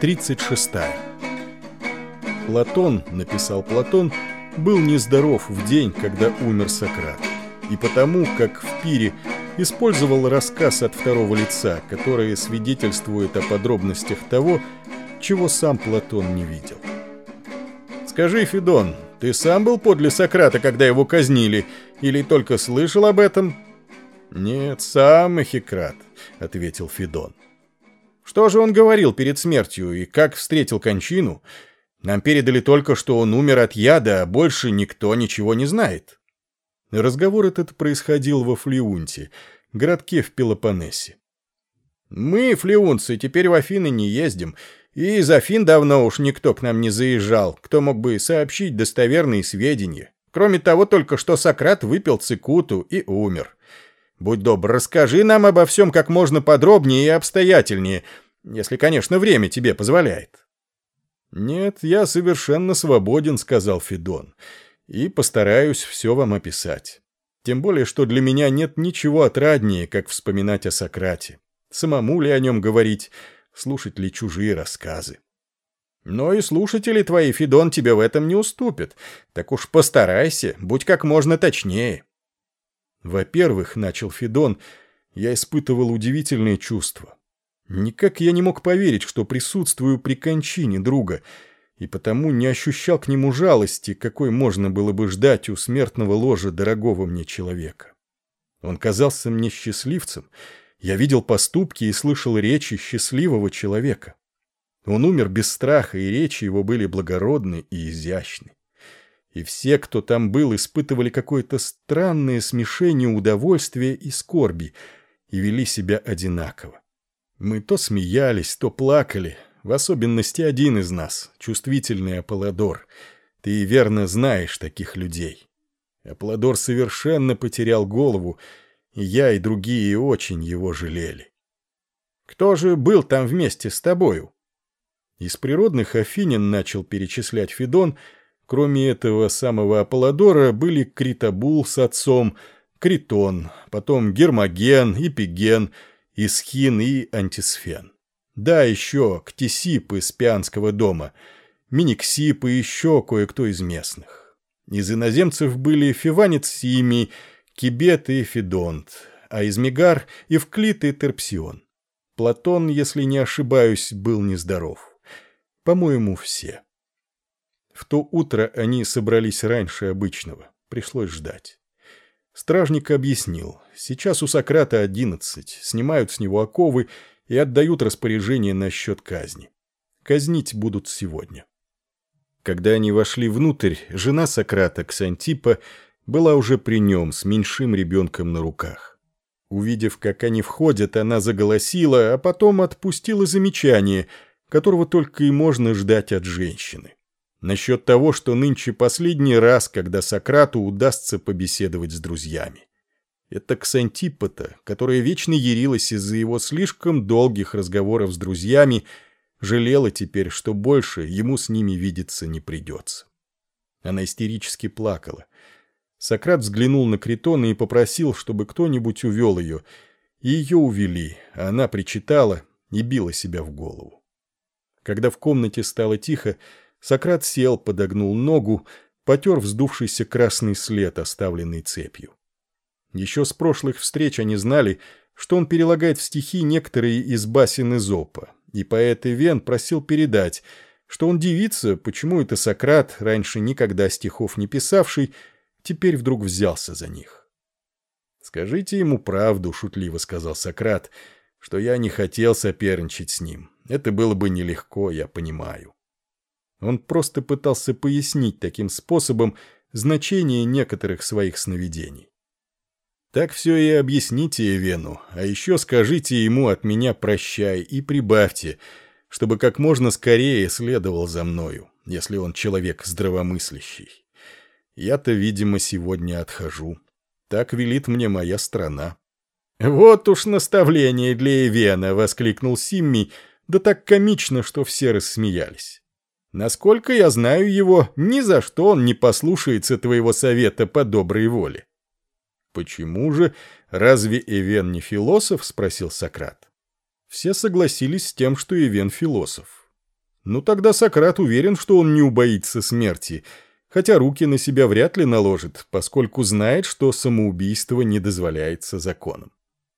36. Платон, написал Платон, был нездоров в день, когда умер Сократ. И потому, как в пире, использовал рассказ от второго лица, который свидетельствует о подробностях того, чего сам Платон не видел. «Скажи, Федон, ты сам был подле Сократа, когда его казнили, или только слышал об этом?» «Нет, сам Эхикрат», — ответил Федон. «Что же он говорил перед смертью и как встретил кончину? Нам передали только, что он умер от яда, а больше никто ничего не знает». Разговор этот происходил во Флеунте, городке в Пелопоннесе. «Мы, флеунцы, теперь в Афины не ездим, и из Афин давно уж никто к нам не заезжал, кто мог бы сообщить достоверные сведения. Кроме того, только что Сократ выпил цикуту и умер. Будь добр, расскажи нам обо всем как можно подробнее и обстоятельнее, если, конечно, время тебе позволяет». «Нет, я совершенно свободен», — сказал Федон, — «и постараюсь все вам описать. Тем более, что для меня нет ничего отраднее, как вспоминать о Сократе. Самому ли о нем говорить, слушать ли чужие рассказы. Но и слушатели твои, Федон, тебе в этом не уступят. Так уж постарайся, будь как можно точнее. Во-первых, начал Федон, я испытывал удивительные чувства. Никак я не мог поверить, что присутствую при кончине друга, и потому не ощущал к нему жалости, какой можно было бы ждать у смертного ложа дорогого мне человека. Он казался мне счастливцем, я видел поступки и слышал речи счастливого человека. Он умер без страха, и речи его были благородны и изящны. И все, кто там был, испытывали какое-то странное смешение удовольствия и скорби и вели себя одинаково. Мы то смеялись, то плакали, в особенности один из нас, чувствительный Аполлодор. Ты верно знаешь таких людей. Аполлодор совершенно потерял голову, и я, и другие очень его жалели. Кто же был там вместе с тобою? Из природных афинин начал перечислять Федон, кроме этого самого Аполлодора были Критобул с отцом, Критон, потом Гермоген, Эпиген, Исхин и Антисфен. Да, еще Ктисип из Пианского дома, Миниксип и еще кое-кто из местных. Из иноземцев были Фиванец Симий, Кибет и Федонт, а из Мегар — Евклид и Терпсион. Платон, если не ошибаюсь, был нездоров. По-моему, все. В то утро они собрались раньше обычного. Пришлось ждать. Стражник объяснил. Сейчас у Сократа одиннадцать. Снимают с него оковы и отдают распоряжение насчет казни. Казнить будут сегодня. Когда они вошли внутрь, жена Сократа, Ксантипа, была уже при нем с меньшим ребенком на руках. Увидев, как они входят, она заголосила, а потом отпустила замечание, которого только и можно ждать от женщины. Насчет того, что нынче последний раз, когда Сократу удастся побеседовать с друзьями. Это Ксантипота, которая вечно ярилась из-за его слишком долгих разговоров с друзьями, жалела теперь, что больше ему с ними видеться не придется. Она истерически плакала. Сократ взглянул на Критона и попросил, чтобы кто-нибудь увел ее. И ее увели, а она причитала и била себя в голову. Когда в комнате стало тихо, Сократ сел, подогнул ногу, потер вздувшийся красный след, оставленный цепью. Еще с прошлых встреч они знали, что он перелагает в стихи некоторые из басен Изопа, и поэт Ивен просил передать, что он дивится, почему это Сократ, раньше никогда стихов не писавший, теперь вдруг взялся за них. «Скажите ему правду», — шутливо сказал Сократ, — «что я не хотел соперничать с ним. Это было бы нелегко, я понимаю». Он просто пытался пояснить таким способом значение некоторых своих сновидений. Так все и объясните Эвену, а еще скажите ему от меня прощай и прибавьте, чтобы как можно скорее следовал за мною, если он человек здравомыслящий. Я-то, видимо, сегодня отхожу. Так велит мне моя страна. «Вот уж наставление для Эвена!» — воскликнул Симми, да так комично, что все рассмеялись. «Насколько я знаю его, ни за что он не послушается твоего совета по доброй воле». «Почему же? Разве Эвен не философ?» — спросил Сократ. Все согласились с тем, что Эвен философ. Ну тогда Сократ уверен, что он не убоится смерти, хотя руки на себя вряд ли наложит, поскольку знает, что самоубийство не дозволяется законом.